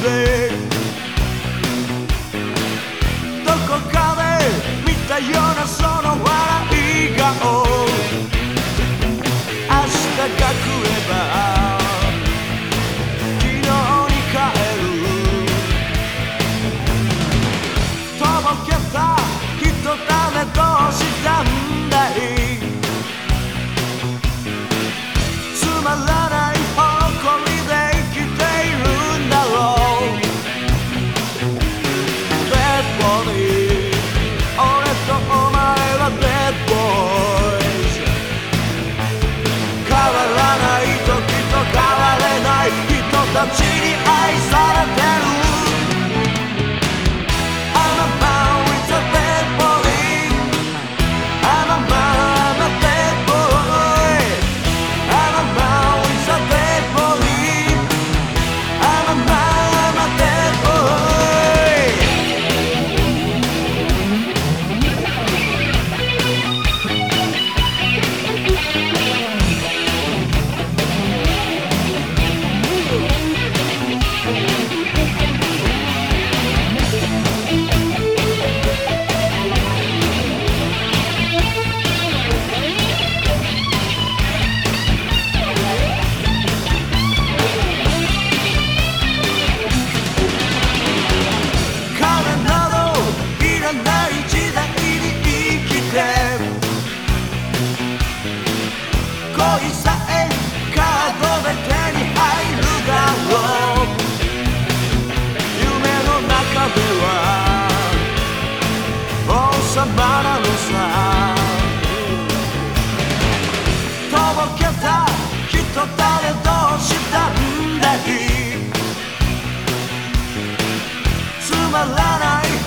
baby. たちに愛されまらない